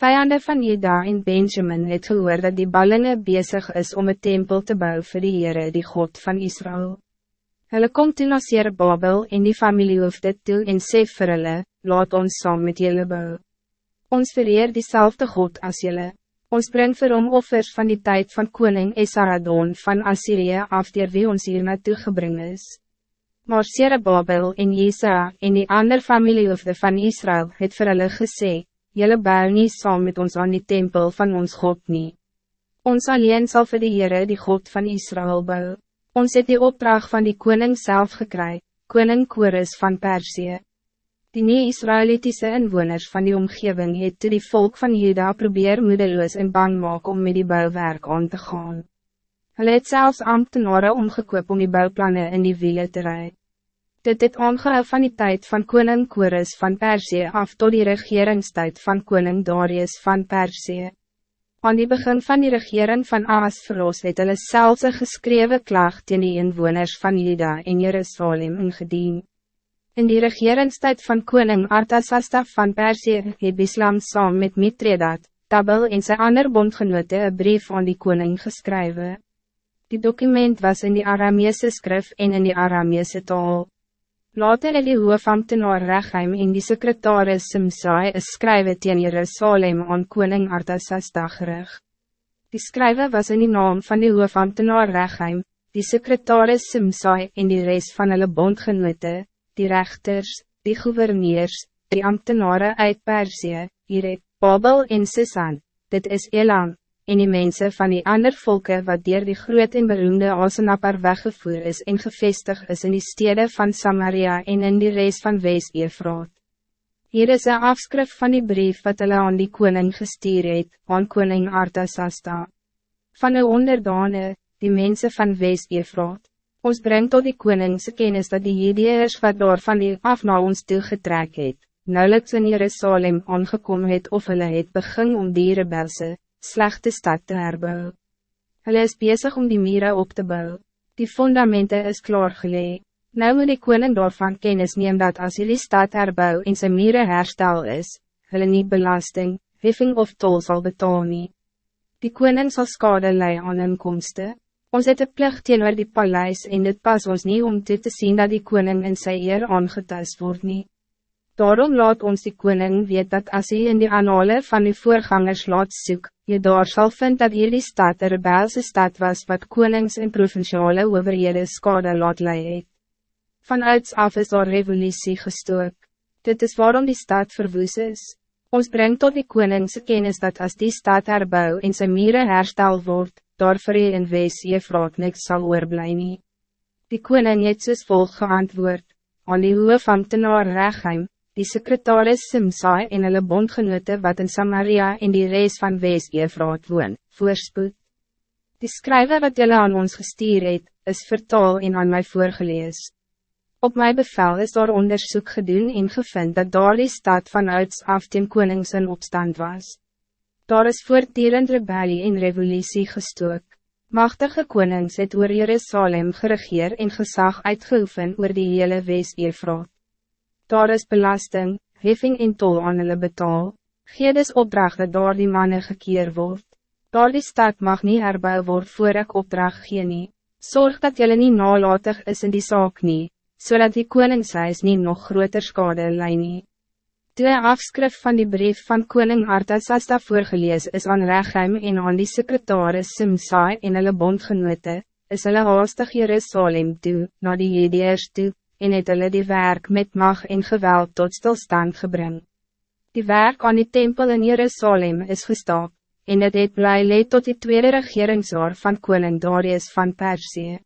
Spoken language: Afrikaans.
Vijanden van Juda en Benjamin het gehoor dat die ballingen bezig is om een tempel te bouwen voor die Heere, die God van Israël. Hulle kom toe na Babel en die familie hoef dit toe en sê vir hulle, laat ons saam met julle bou. Ons vereer diezelfde God als julle. Ons brengt vir hom offers van die tijd van koning Esaradon van Assyrië af der wie ons hier naartoe gebring is. Maar Babel en Jesa en die ander familiehoofde van Israël het vir hulle gesê, Julle bou nie saam met ons aan die tempel van ons God nie. Ons alleen sal vir die Heere die God van Israël bou. Ons het die opdracht van die koning zelf gekry, koning Kores van Persie. Die nie-Israelitische inwoners van die omgeving het toe die volk van Juda probeer moedeloos en bang maak om met die bouwwerk aan te gaan. Hulle het selfs ambtenaren omgekoop om die bouwplannen in die wiele te rijden. Dit het aangehou van die tijd van koning Kores van Persie af tot die regeringstijd van koning Darius van Persie. Aan die begin van die regering van Ahasveros het hulle selfs een geskrewe klacht teen die inwoners van Juda en Jerusalem ingediend. In die regeringstijd van koning Artasasta van Persie het Islam saam met Mitredat, Tabel en sy ander bondgenote een brief aan die koning geskrywe. Die document was in die Arameese skrif en in die Arameese taal. Later het die hoofambtenaar Regheim en die secretaris Simsai een skrywe teen Jerusalem aan koning Artasasta gerig. Die skrywe was in die naam van die hoofambtenaar Regheim, die secretaris Simsai en die rest van hulle bondgenote, die rechters, die gouverneurs, die ambtenaren uit Persie, Iret, Babel en Sisan, dit is Elam, en die mensen van die ander volken wat dier die groot en beroemde Asenapar weggevoer is en gevestig is in die steden van Samaria en in die reis van Wees-Eefraat. Hier is een afskrif van die brief wat hulle aan die koning gestuur het, aan koning Artasasta. Van de onderdane, die mensen van Wees-Eefraat. Ons brengt tot die koningse kennis dat die Jedeers wat daar van die af na ons toegetrek het, nauwelijks in Jerusalem aangekom het of hulle het begin om die rebelse, slechte stad te herbou. Hulle is bezig om die mieren op te bouwen. Die fundamenten is klaargelee. Nou moet die koning daarvan kennis neem dat as jullie stad herbou en sy mieren herstel is, hulle niet belasting, heffing of tol zal betaal nie. Die koning zal skade lei aan inkomsten. Ons het een plicht teenoor die paleis en dit pas ons niet om toe te zien dat die koning in sy eer aangetast word nie. Daarom laat ons die koning weet dat als hij in die anale van die voorgangers laat soek, je daar sal vind dat hierdie stad een rebelse stad was wat konings en provinciale overhede skade laat lei het. Vanuit af is daar revolutie gestook. Dit is waarom die stad verwoes is. Ons brengt tot die koningse kennis dat als die stad herbou en sy mire herstel wordt, daar vir jy in wees jy vraag niks sal oorblij nie. Die koning het soos volg geantwoord, aan die hoofambtenaar Regheim, die secretaris Simsai en hulle bondgenote wat in Samaria en die reis van wees vraag woon, voorspoed. Die skrywe wat jylle aan ons gestuur het, is vertaal en aan mij voorgelees. Op mijn bevel is daar onderzoek gedoen en gevind dat daar die stad vanuit af ten konings in opstand was. Daar is voortdurend rebellie en revolutie gestook. Machtige konings het oor Jerusalem geregeer en gezag uitgeoefen oor die hele wees eervraat. Daar is belasting, heffing en tol aan hulle betaal. Gedes opdracht dat daar die manne gekeer word. Daar die stad mag niet herbou word voor ek opdracht gee nie. Zorg dat jullie niet nalatig is in die zaak nie, zodat die koningshuis niet nog groter skade lei nie. Toe een afskrif van die brief van koning Artasasta voorgelees is aan Regheim en aan die secretaris Simsai en hulle bondgenote, is hulle haastig Jerusalem toe, na die Jedeers toe, en het hulle die werk met mag en geweld tot stilstand gebring. Die werk aan die tempel in Jerusalem is gestaak, en het het blij leed tot die tweede regeringsjaar van koning Darius van Persie.